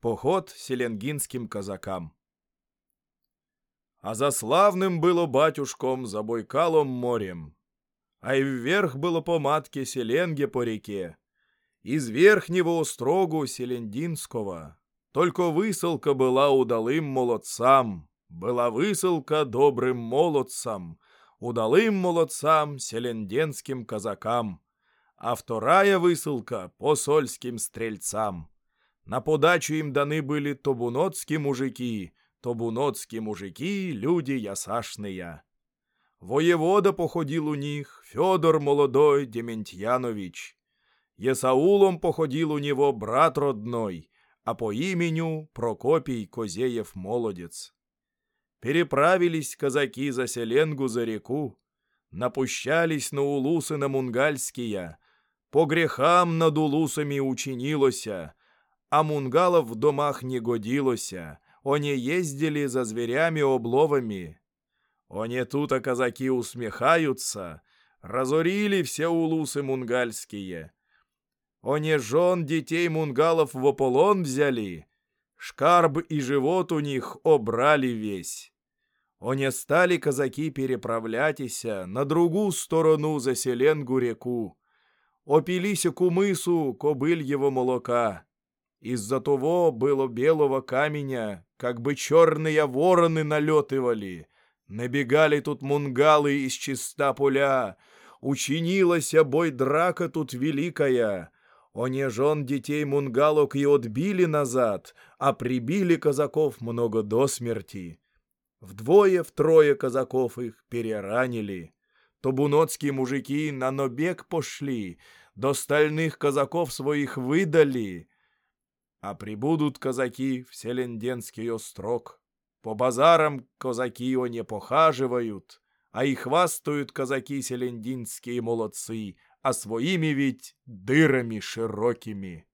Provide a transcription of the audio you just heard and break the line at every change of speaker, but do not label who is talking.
Поход селенгинским казакам. А за славным было батюшком за Бойкалом морем, а и вверх было по матке Селенге по реке, из верхнего острогу Селендинского. Только высылка была удалым молодцам, была высылка добрым молодцам, удалым молодцам селенденским казакам, а вторая высылка посольским стрельцам. На подачу им даны были тобуноцкие мужики, тобуноцкие мужики, люди ясашные. Воевода походил у них Федор молодой Дементьянович. Есаулом походил у него брат родной, а по имени Прокопий Козеев молодец. Переправились казаки за Селенгу за реку, напущались на улусы на мунгальские, по грехам над улусами учинилося, а мунгалов в домах не годилося, они ездили за зверями-обловами. Они тут, а казаки усмехаются, разорили все улусы мунгальские. Они жен детей мунгалов в ополон взяли, шкарб и живот у них обрали весь. Они стали казаки переправлятися на другую сторону за Селенгу реку. Опилися к умысу кобыльего молока. Из-за того было белого каменя, как бы черные вороны налетывали. Набегали тут мунгалы из чиста поля. Учинилася бой драка тут великая. Они жен детей мунгалок и отбили назад, а прибили казаков много до смерти. Вдвое-втрое казаков их переранили. Тобуноцкие мужики на набег пошли, до стальных казаков своих выдали — а прибудут казаки в Селенденский острог. По базарам казаки не похаживают, а и хвастают казаки селендинские молодцы, а своими ведь дырами широкими.